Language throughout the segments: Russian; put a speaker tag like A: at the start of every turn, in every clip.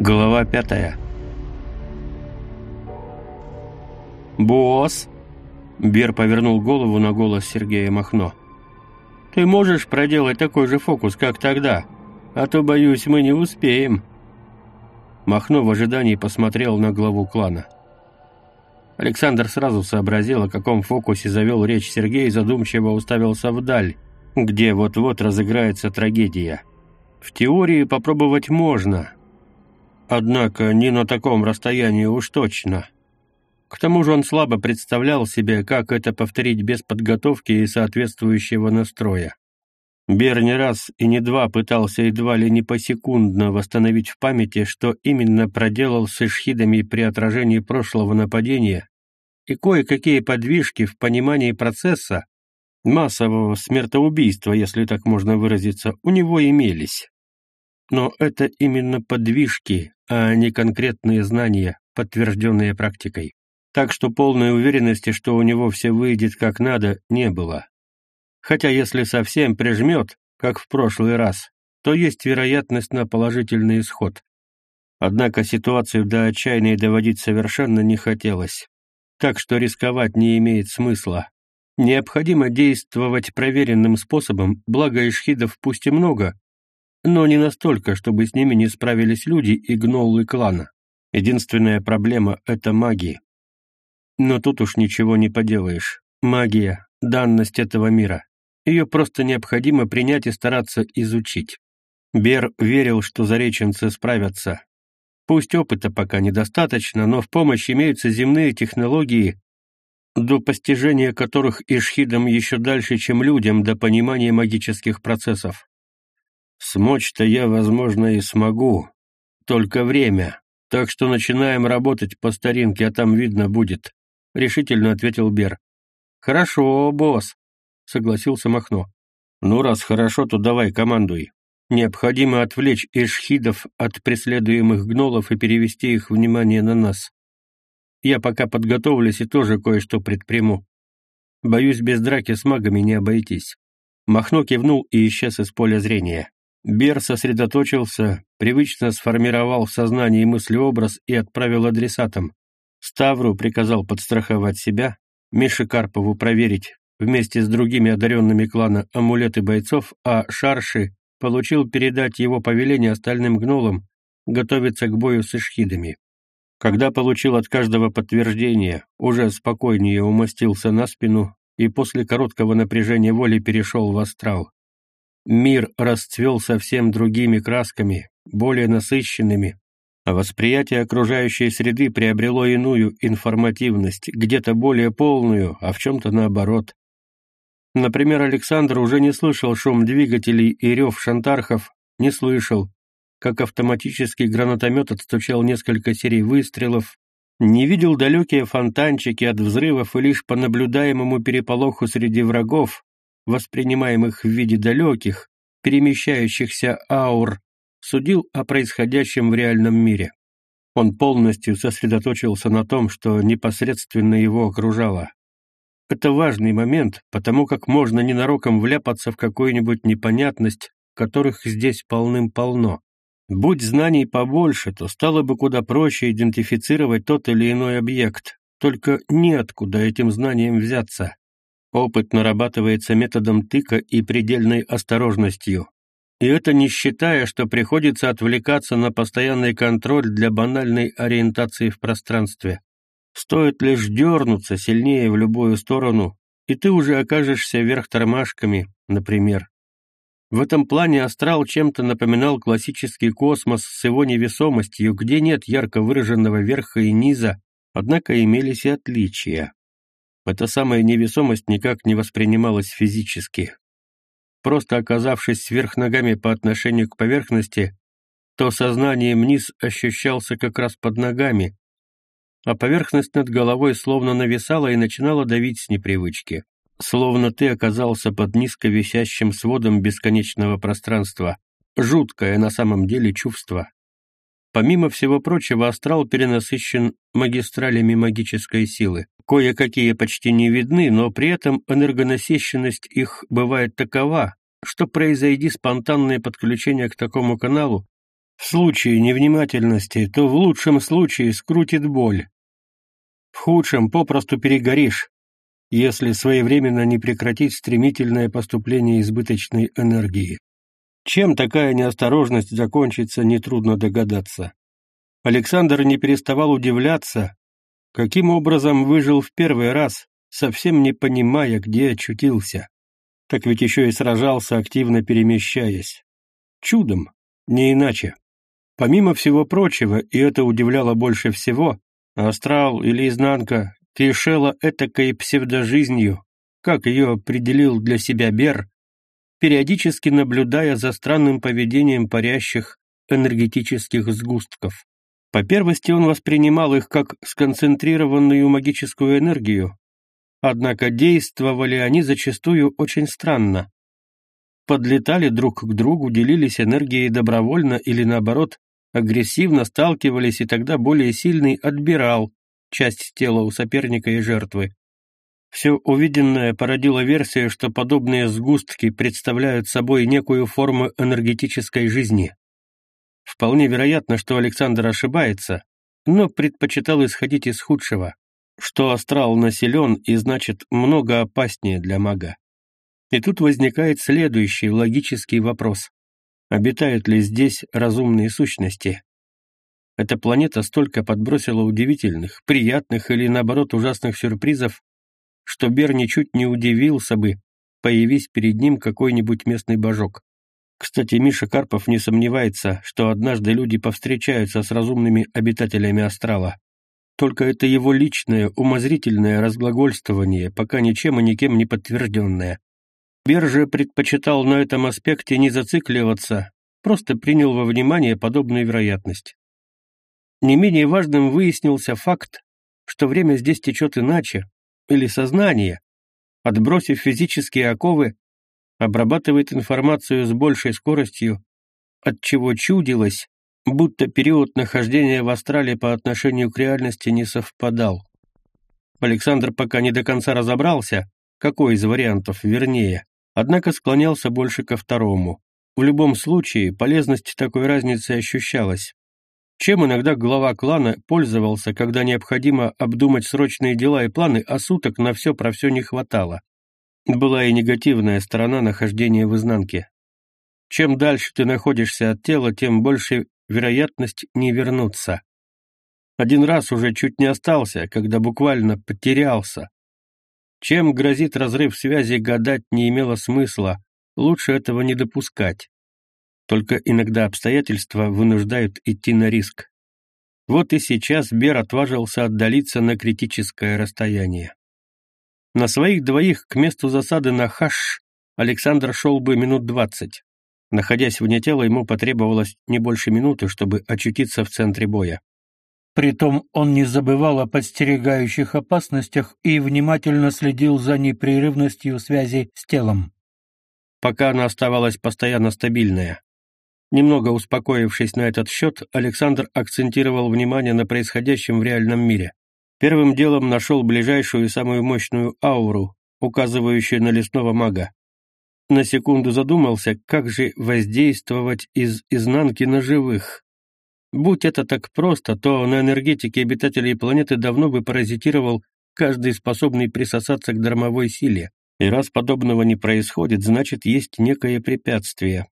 A: Глава пятая. «Босс!» Бер повернул голову на голос Сергея Махно. «Ты можешь проделать такой же фокус, как тогда? А то, боюсь, мы не успеем». Махно в ожидании посмотрел на главу клана. Александр сразу сообразил, о каком фокусе завел речь Сергей и задумчиво уставился вдаль, где вот-вот разыграется трагедия. В теории попробовать можно, однако не на таком расстоянии уж точно. К тому же он слабо представлял себе, как это повторить без подготовки и соответствующего настроя. Бер не раз и не два пытался едва ли не посекундно восстановить в памяти, что именно проделал с эшхидами при отражении прошлого нападения, и кое-какие подвижки в понимании процесса, массового смертоубийства, если так можно выразиться, у него имелись. Но это именно подвижки, а не конкретные знания, подтвержденные практикой. Так что полной уверенности, что у него все выйдет как надо, не было. Хотя если совсем прижмет, как в прошлый раз, то есть вероятность на положительный исход. Однако ситуацию до отчаяния доводить совершенно не хотелось. Так что рисковать не имеет смысла. Необходимо действовать проверенным способом, благо ишхидов пусть и много, но не настолько, чтобы с ними не справились люди и гноллы клана. Единственная проблема — это магия. Но тут уж ничего не поделаешь. Магия — данность этого мира. Ее просто необходимо принять и стараться изучить. Бер верил, что зареченцы справятся. Пусть опыта пока недостаточно, но в помощь имеются земные технологии, до постижения которых ишхидам еще дальше, чем людям, до понимания магических процессов. Смочь-то я, возможно, и смогу. Только время. Так что начинаем работать по старинке, а там видно будет», — решительно ответил Бер. «Хорошо, босс», — согласился Махно. «Ну, раз хорошо, то давай командуй. Необходимо отвлечь ишхидов от преследуемых гнолов и перевести их внимание на нас. Я пока подготовлюсь и тоже кое-что предприму. Боюсь, без драки с магами не обойтись». Махно кивнул и исчез из поля зрения. Бер сосредоточился, привычно сформировал в сознании мыслеобраз и отправил адресатам. Ставру приказал подстраховать себя, Мише Карпову проверить вместе с другими одаренными клана амулеты бойцов, а Шарши получил передать его повеление остальным гнолам готовиться к бою с ишхидами. Когда получил от каждого подтверждение, уже спокойнее умостился на спину и после короткого напряжения воли перешел в астрал. Мир расцвел совсем другими красками, более насыщенными, а восприятие окружающей среды приобрело иную информативность, где-то более полную, а в чем-то наоборот. Например, Александр уже не слышал шум двигателей и рев шантархов, не слышал, как автоматический гранатомет отстучал несколько серий выстрелов, не видел далекие фонтанчики от взрывов и лишь по наблюдаемому переполоху среди врагов, воспринимаемых в виде далеких, перемещающихся аур, судил о происходящем в реальном мире. Он полностью сосредоточился на том, что непосредственно его окружало. Это важный момент, потому как можно ненароком вляпаться в какую-нибудь непонятность, которых здесь полным-полно. Будь знаний побольше, то стало бы куда проще идентифицировать тот или иной объект, только неоткуда этим знанием взяться. Опыт нарабатывается методом тыка и предельной осторожностью. И это не считая, что приходится отвлекаться на постоянный контроль для банальной ориентации в пространстве. Стоит лишь дернуться сильнее в любую сторону, и ты уже окажешься вверх тормашками, например. В этом плане астрал чем-то напоминал классический космос с его невесомостью, где нет ярко выраженного верха и низа, однако имелись и отличия. Эта самая невесомость никак не воспринималась физически. Просто оказавшись сверх ногами по отношению к поверхности, то сознанием низ ощущался как раз под ногами, а поверхность над головой словно нависала и начинала давить с непривычки словно ты оказался под низко висящим сводом бесконечного пространства. Жуткое на самом деле чувство. Помимо всего прочего, астрал перенасыщен магистралями магической силы. Кое-какие почти не видны, но при этом энергонасыщенность их бывает такова, что произойди спонтанное подключение к такому каналу, В случае невнимательности, то в лучшем случае скрутит боль. В худшем попросту перегоришь, если своевременно не прекратить стремительное поступление избыточной энергии. Чем такая неосторожность закончится, нетрудно догадаться. Александр не переставал удивляться, каким образом выжил в первый раз, совсем не понимая, где очутился. Так ведь еще и сражался, активно перемещаясь. Чудом, не иначе. Помимо всего прочего, и это удивляло больше всего, астрал или изнанка кишела этакой псевдожизнью, как ее определил для себя Бер, периодически наблюдая за странным поведением парящих энергетических сгустков. По первости он воспринимал их как сконцентрированную магическую энергию, однако действовали они зачастую очень странно. Подлетали друг к другу, делились энергией добровольно или, наоборот, агрессивно сталкивались, и тогда более сильный отбирал часть тела у соперника и жертвы. Все увиденное породило версию, что подобные сгустки представляют собой некую форму энергетической жизни. Вполне вероятно, что Александр ошибается, но предпочитал исходить из худшего, что астрал населен и значит много опаснее для мага. И тут возникает следующий логический вопрос. Обитают ли здесь разумные сущности? Эта планета столько подбросила удивительных, приятных или, наоборот, ужасных сюрпризов, что Бер ничуть не удивился бы, появись перед ним какой-нибудь местный божок. Кстати, Миша Карпов не сомневается, что однажды люди повстречаются с разумными обитателями астрала. Только это его личное, умозрительное разглагольствование, пока ничем и никем не подтвержденное. Бер же предпочитал на этом аспекте не зацикливаться, просто принял во внимание подобную вероятность. Не менее важным выяснился факт, что время здесь течет иначе, или сознание, отбросив физические оковы, обрабатывает информацию с большей скоростью, от чего чудилось, будто период нахождения в астрале по отношению к реальности не совпадал. Александр пока не до конца разобрался, какой из вариантов вернее, однако склонялся больше ко второму. В любом случае, полезность такой разницы ощущалась. Чем иногда глава клана пользовался, когда необходимо обдумать срочные дела и планы, а суток на все про все не хватало. Была и негативная сторона нахождения в изнанке. Чем дальше ты находишься от тела, тем больше вероятность не вернуться. Один раз уже чуть не остался, когда буквально потерялся. Чем грозит разрыв связи, гадать не имело смысла, лучше этого не допускать. Только иногда обстоятельства вынуждают идти на риск. Вот и сейчас Бер отважился отдалиться на критическое расстояние. На своих двоих к месту засады на Хаш Александр шел бы минут двадцать. Находясь вне тела, ему потребовалось не больше минуты, чтобы очутиться в центре боя. Притом он не забывал о подстерегающих опасностях и внимательно следил за непрерывностью связи с телом. Пока она оставалась постоянно стабильная. Немного успокоившись на этот счет, Александр акцентировал внимание на происходящем в реальном мире. Первым делом нашел ближайшую и самую мощную ауру, указывающую на лесного мага. На секунду задумался, как же воздействовать из изнанки на живых. Будь это так просто, то на энергетике обитателей планеты давно бы паразитировал каждый способный присосаться к дармовой силе. И раз подобного не происходит, значит, есть некое препятствие.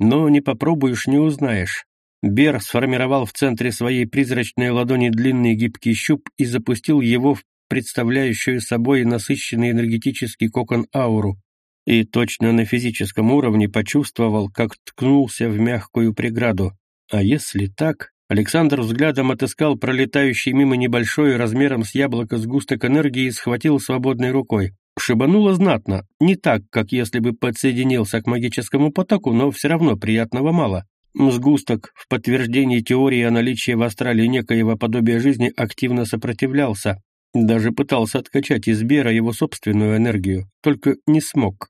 A: Но не попробуешь, не узнаешь. Бер сформировал в центре своей призрачной ладони длинный гибкий щуп и запустил его в представляющую собой насыщенный энергетический кокон ауру, и точно на физическом уровне почувствовал, как ткнулся в мягкую преграду. А если так, Александр взглядом отыскал пролетающий мимо небольшой размером с яблоко сгусток энергии и схватил свободной рукой. Шибануло знатно, не так, как если бы подсоединился к магическому потоку, но все равно приятного мало. Сгусток в подтверждении теории о наличии в Австралии некоего подобия жизни активно сопротивлялся, даже пытался откачать из Бера его собственную энергию, только не смог.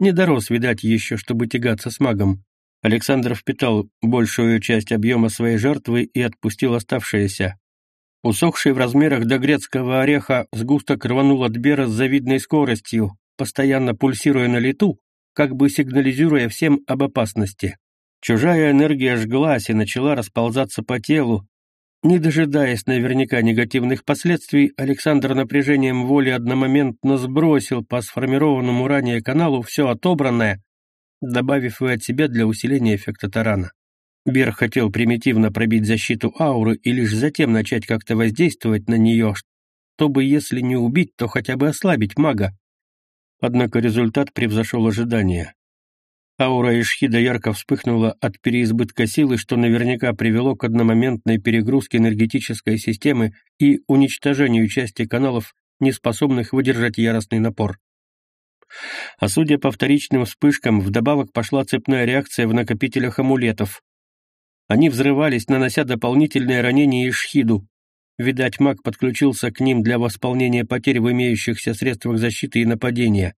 A: Не дорос, видать, еще, чтобы тягаться с магом. Александр впитал большую часть объема своей жертвы и отпустил оставшееся. Усохший в размерах до грецкого ореха сгусток рванул от Бера с завидной скоростью, постоянно пульсируя на лету, как бы сигнализируя всем об опасности. Чужая энергия жглась и начала расползаться по телу. Не дожидаясь наверняка негативных последствий, Александр напряжением воли одномоментно сбросил по сформированному ранее каналу все отобранное, добавив и от себя для усиления эффекта тарана. Бер хотел примитивно пробить защиту ауры и лишь затем начать как-то воздействовать на нее, чтобы, если не убить, то хотя бы ослабить мага. Однако результат превзошел ожидания. Аура Ишхида ярко вспыхнула от переизбытка силы, что наверняка привело к одномоментной перегрузке энергетической системы и уничтожению части каналов, неспособных выдержать яростный напор. А судя по вторичным вспышкам, вдобавок пошла цепная реакция в накопителях амулетов. Они взрывались, нанося дополнительные ранения Ишхиду. Видать, маг подключился к ним для восполнения потерь в имеющихся средствах защиты и нападения.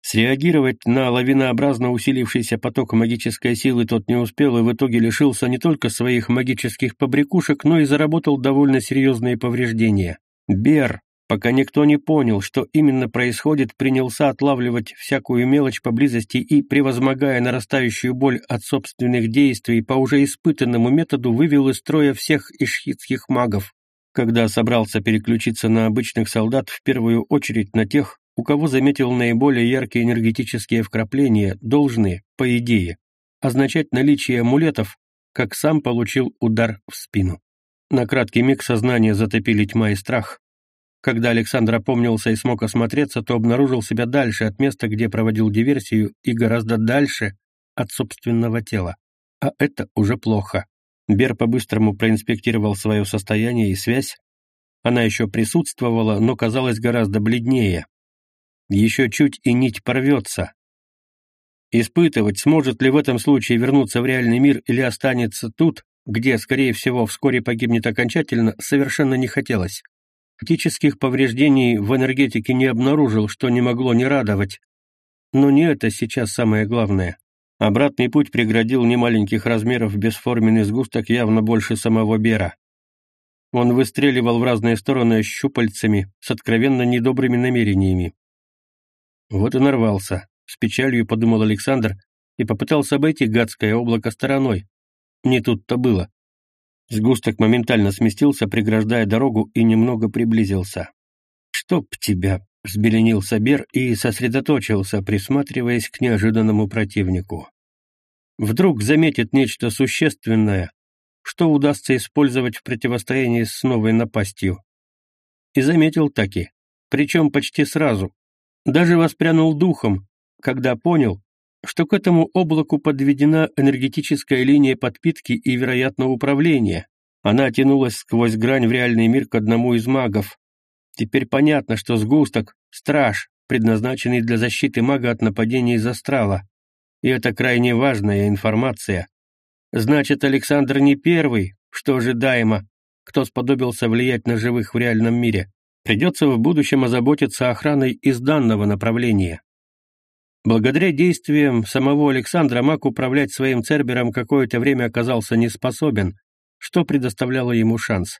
A: Среагировать на лавинообразно усилившийся поток магической силы тот не успел и в итоге лишился не только своих магических побрякушек, но и заработал довольно серьезные повреждения. Бер, пока никто не понял, что именно происходит, принялся отлавливать всякую мелочь поблизости и, превозмогая нарастающую боль от собственных действий, по уже испытанному методу вывел из строя всех ишхитских магов. Когда собрался переключиться на обычных солдат, в первую очередь на тех, у кого заметил наиболее яркие энергетические вкрапления, должны, по идее, означать наличие амулетов, как сам получил удар в спину. На краткий миг сознание затопили тьма и страх. Когда Александр опомнился и смог осмотреться, то обнаружил себя дальше от места, где проводил диверсию, и гораздо дальше от собственного тела. А это уже плохо. Бер по-быстрому проинспектировал свое состояние и связь. Она еще присутствовала, но казалась гораздо бледнее. Еще чуть и нить порвется. Испытывать, сможет ли в этом случае вернуться в реальный мир или останется тут, где, скорее всего, вскоре погибнет окончательно, совершенно не хотелось. Фактических повреждений в энергетике не обнаружил, что не могло не радовать. Но не это сейчас самое главное. Обратный путь преградил немаленьких размеров бесформенный сгусток явно больше самого Бера. Он выстреливал в разные стороны щупальцами с откровенно недобрыми намерениями. Вот и нарвался, с печалью подумал Александр и попытался обойти гадское облако стороной. Не тут-то было. Сгусток моментально сместился, преграждая дорогу, и немного приблизился. «Чтоб тебя!» — взбеленился Бер и сосредоточился, присматриваясь к неожиданному противнику. Вдруг заметит нечто существенное, что удастся использовать в противостоянии с новой напастью. И заметил таки, причем почти сразу, даже воспрянул духом, когда понял, что к этому облаку подведена энергетическая линия подпитки и, вероятно, управления. Она тянулась сквозь грань в реальный мир к одному из магов. Теперь понятно, что сгусток — страж, предназначенный для защиты мага от нападения из астрала. И это крайне важная информация. Значит, Александр не первый, что ожидаемо, кто сподобился влиять на живых в реальном мире. Придется в будущем озаботиться охраной из данного направления. Благодаря действиям самого Александра маг управлять своим Цербером какое-то время оказался не способен, что предоставляло ему шанс.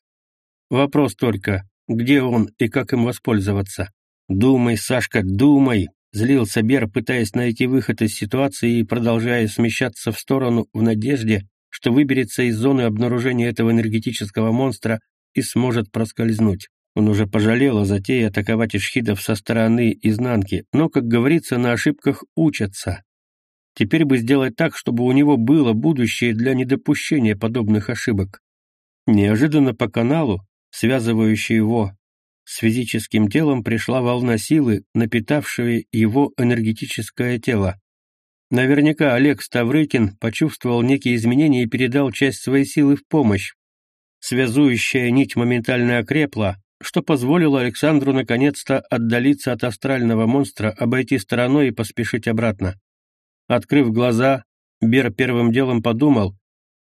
A: Вопрос только, где он и как им воспользоваться. «Думай, Сашка, думай!» — злился Бер, пытаясь найти выход из ситуации и продолжая смещаться в сторону в надежде, что выберется из зоны обнаружения этого энергетического монстра и сможет проскользнуть. Он уже пожалел о затее атаковать ишхидов со стороны изнанки, но, как говорится, на ошибках учатся. Теперь бы сделать так, чтобы у него было будущее для недопущения подобных ошибок. Неожиданно по каналу, связывающей его с физическим телом, пришла волна силы, напитавшая его энергетическое тело. Наверняка Олег Ставрыкин почувствовал некие изменения и передал часть своей силы в помощь. Связующая нить моментально окрепла, что позволило Александру наконец-то отдалиться от астрального монстра, обойти стороной и поспешить обратно. Открыв глаза, Бер первым делом подумал,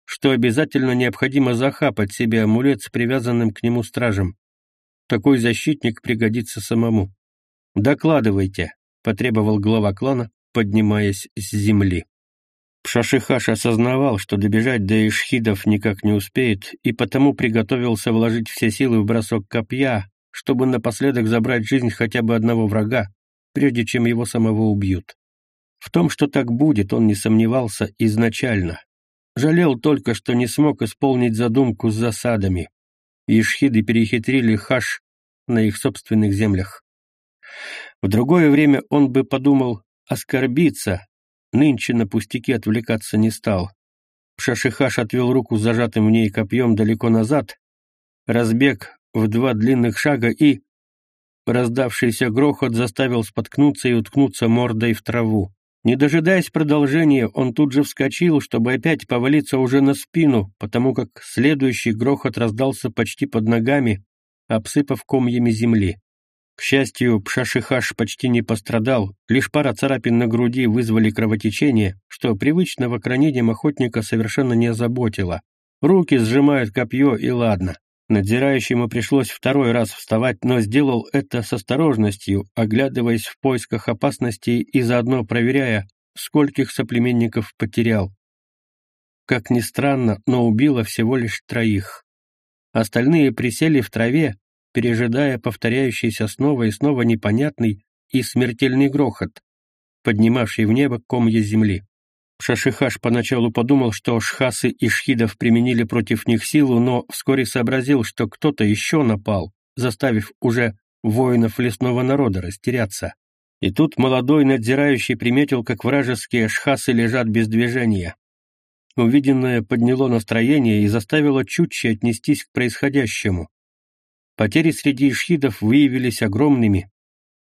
A: что обязательно необходимо захапать себе амулет с привязанным к нему стражем. Такой защитник пригодится самому. «Докладывайте», — потребовал глава клана, поднимаясь с земли. Пшашихаш осознавал, что добежать до Ишхидов никак не успеет, и потому приготовился вложить все силы в бросок копья, чтобы напоследок забрать жизнь хотя бы одного врага, прежде чем его самого убьют. В том, что так будет, он не сомневался изначально. Жалел только, что не смог исполнить задумку с засадами. Ишхиды перехитрили хаш на их собственных землях. В другое время он бы подумал оскорбиться, нынче на пустяки отвлекаться не стал. Шашихаш отвел руку с зажатым в ней копьем далеко назад, разбег в два длинных шага и... Раздавшийся грохот заставил споткнуться и уткнуться мордой в траву. Не дожидаясь продолжения, он тут же вскочил, чтобы опять повалиться уже на спину, потому как следующий грохот раздался почти под ногами, обсыпав комьями земли. К счастью, Пшашихаш почти не пострадал, лишь пара царапин на груди вызвали кровотечение, что привычного к ранениям охотника совершенно не озаботило. Руки сжимают копье, и ладно. Надзирающему пришлось второй раз вставать, но сделал это с осторожностью, оглядываясь в поисках опасностей и заодно проверяя, скольких соплеменников потерял. Как ни странно, но убило всего лишь троих. Остальные присели в траве, пережидая повторяющийся снова и снова непонятный и смертельный грохот, поднимавший в небо комья земли. Шашихаш поначалу подумал, что шхасы и шхидов применили против них силу, но вскоре сообразил, что кто-то еще напал, заставив уже воинов лесного народа растеряться. И тут молодой надзирающий приметил, как вражеские шхасы лежат без движения. Увиденное подняло настроение и заставило чутче отнестись к происходящему. Потери среди шхидов выявились огромными.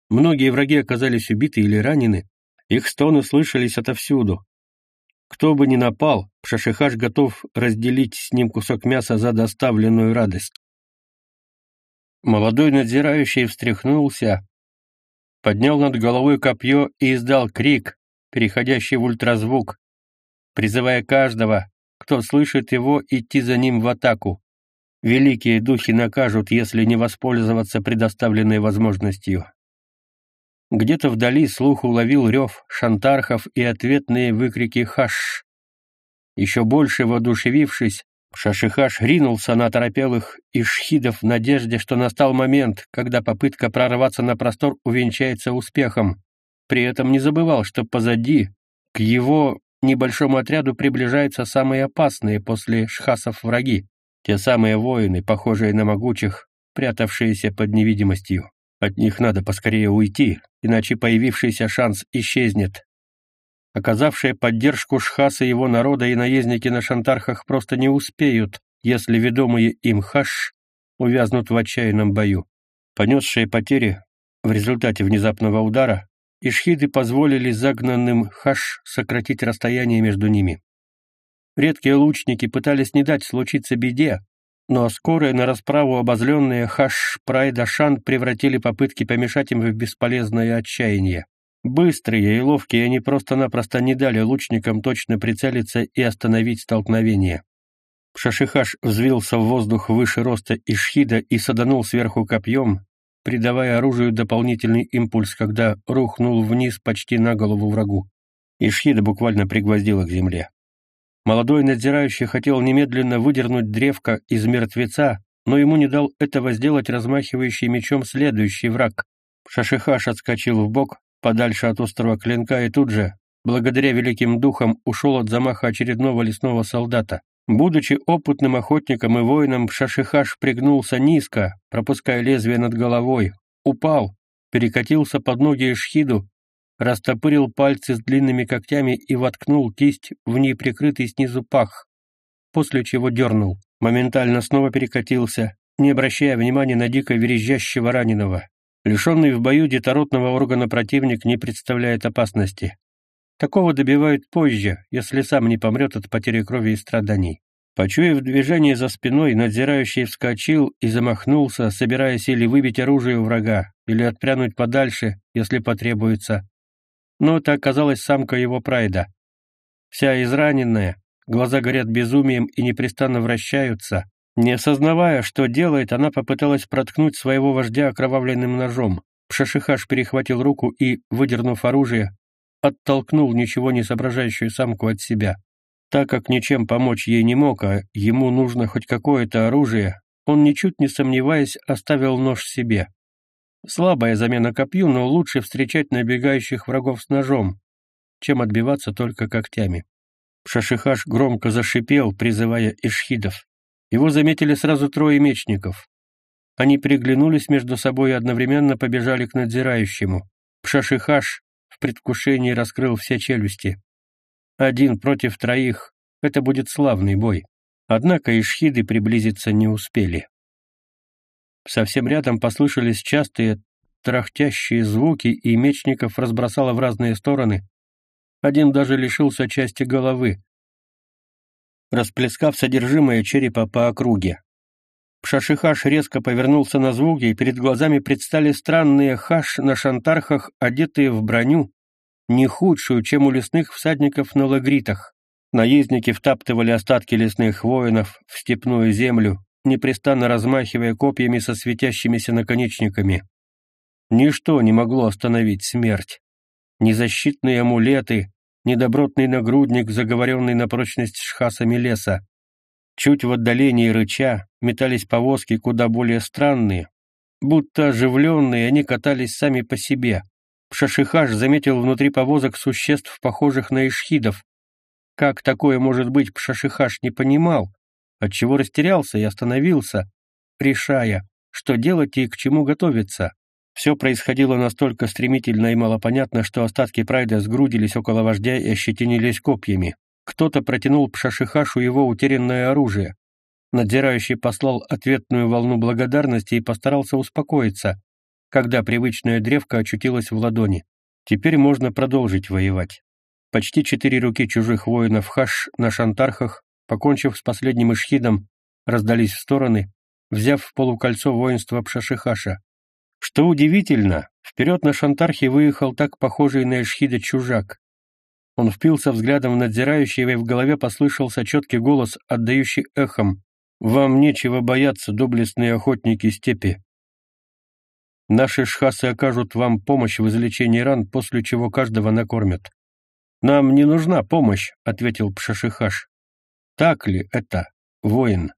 A: Многие враги оказались убиты или ранены, их стоны слышались отовсюду. Кто бы ни напал, Шашихаш готов разделить с ним кусок мяса за доставленную радость. Молодой надзирающий встряхнулся, поднял над головой копье и издал крик, переходящий в ультразвук, призывая каждого, кто слышит его, идти за ним в атаку. Великие духи накажут, если не воспользоваться предоставленной возможностью. Где-то вдали слух уловил рев шантархов и ответные выкрики «Хаш!». Еще больше воодушевившись, Шашихаш ринулся на торопелых ишхидов в надежде, что настал момент, когда попытка прорваться на простор увенчается успехом. При этом не забывал, что позади, к его небольшому отряду приближаются самые опасные после шхасов враги, те самые воины, похожие на могучих, прятавшиеся под невидимостью. От них надо поскорее уйти, иначе появившийся шанс исчезнет. Оказавшие поддержку Шхаса его народа и наездники на шантархах просто не успеют, если ведомые им Хаш увязнут в отчаянном бою. Понесшие потери в результате внезапного удара, ишхиды позволили загнанным Хаш сократить расстояние между ними. Редкие лучники пытались не дать случиться беде, но скорые на расправу обозленные Хаш Прайдашан превратили попытки помешать им в бесполезное отчаяние. Быстрые и ловкие они просто-напросто не дали лучникам точно прицелиться и остановить столкновение. Шашихаш взвился в воздух выше роста Ишхида и саданул сверху копьем, придавая оружию дополнительный импульс, когда рухнул вниз почти на голову врагу. Ишхида буквально пригвоздила к земле. Молодой надзирающий хотел немедленно выдернуть древко из мертвеца, но ему не дал этого сделать размахивающий мечом следующий враг. Шашихаш отскочил в бок, подальше от острого клинка, и тут же, благодаря великим духам, ушел от замаха очередного лесного солдата. Будучи опытным охотником и воином, Шашихаш пригнулся низко, пропуская лезвие над головой, упал, перекатился под ноги Ишхиду растопырил пальцы с длинными когтями и воткнул кисть в неприкрытый снизу пах, после чего дернул, моментально снова перекатился, не обращая внимания на дико верещащего раненого. Лишенный в бою детородного органа противник не представляет опасности. Такого добивают позже, если сам не помрет от потери крови и страданий. Почуяв движение за спиной, надзирающий вскочил и замахнулся, собираясь или выбить оружие у врага, или отпрянуть подальше, если потребуется, но это оказалась самка его прайда. Вся израненная, глаза горят безумием и непрестанно вращаются. Не осознавая, что делает, она попыталась проткнуть своего вождя окровавленным ножом. Пшашихаш перехватил руку и, выдернув оружие, оттолкнул ничего не соображающую самку от себя. Так как ничем помочь ей не мог, а ему нужно хоть какое-то оружие, он, ничуть не сомневаясь, оставил нож себе. Слабая замена копью, но лучше встречать набегающих врагов с ножом, чем отбиваться только когтями. Шашихаш громко зашипел, призывая ишхидов. Его заметили сразу трое мечников. Они приглянулись между собой и одновременно побежали к надзирающему. Пшашихаш в предвкушении раскрыл все челюсти. Один против троих — это будет славный бой. Однако ишхиды приблизиться не успели. Совсем рядом послышались частые трахтящие звуки, и мечников разбросало в разные стороны. Один даже лишился части головы, расплескав содержимое черепа по округе. Пшашихаш резко повернулся на звуки, и перед глазами предстали странные хаш на шантархах, одетые в броню, не худшую, чем у лесных всадников на лагритах. Наездники втаптывали остатки лесных воинов в степную землю, непрестанно размахивая копьями со светящимися наконечниками. Ничто не могло остановить смерть. Ни защитные амулеты, ни добротный нагрудник, заговоренный на прочность шхасами леса. Чуть в отдалении рыча метались повозки куда более странные. Будто оживленные, они катались сами по себе. Пшашихаш заметил внутри повозок существ, похожих на ишхидов. Как такое может быть, Пшашихаш не понимал, отчего растерялся и остановился, решая, что делать и к чему готовиться. Все происходило настолько стремительно и малопонятно, что остатки прайда сгрудились около вождя и ощетинились копьями. Кто-то протянул Пшашихашу его утерянное оружие. Надзирающий послал ответную волну благодарности и постарался успокоиться, когда привычная древка очутилась в ладони. Теперь можно продолжить воевать. Почти четыре руки чужих воинов Хаш на шантархах, покончив с последним ишхидом, раздались в стороны, взяв в полукольцо воинство Пшашихаша. Что удивительно, вперед на шантархе выехал так похожий на ишхида чужак. Он впился взглядом в надзирающего, и в голове послышался четкий голос, отдающий эхом. «Вам нечего бояться, доблестные охотники степи. Наши шхасы окажут вам помощь в излечении ран, после чего каждого накормят». «Нам не нужна помощь», — ответил Пшашихаш. «Так ли это, воин?»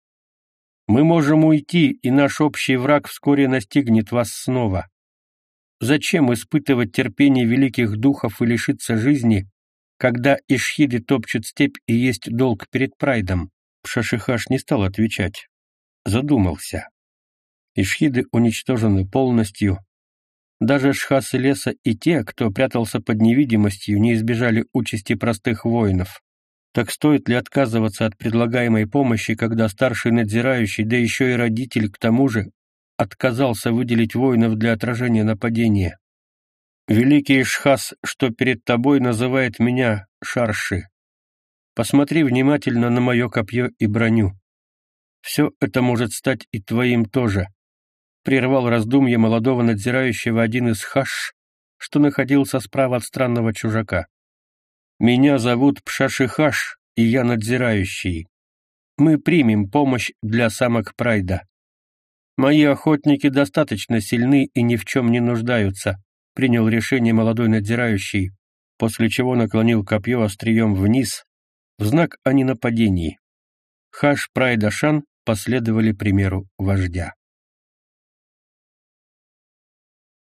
A: «Мы можем уйти, и наш общий враг вскоре настигнет вас снова. Зачем испытывать терпение великих духов и лишиться жизни, когда ишхиды топчут степь и есть долг перед прайдом. Пшашихаш не стал отвечать. Задумался. Ишхиды уничтожены полностью. Даже шхасы леса и те, кто прятался под невидимостью, не избежали участи простых воинов. Так стоит ли отказываться от предлагаемой помощи, когда старший надзирающий, да еще и родитель к тому же, отказался выделить воинов для отражения нападения? Великий Шхас, что перед тобой называет меня Шарши. Посмотри внимательно на мое копье и броню. Все это может стать и твоим тоже. Прервал раздумье молодого надзирающего один из хаш, что находился справа от странного чужака. Меня зовут Пшашихаш, и я надзирающий. Мы примем помощь для самок Прайда. Мои охотники достаточно сильны и ни в чем не нуждаются принял решение молодой надзирающий, после чего наклонил копье острием вниз, в знак о ненападении. Хаш Прайдашан последовали примеру вождя.